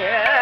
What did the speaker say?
yeah.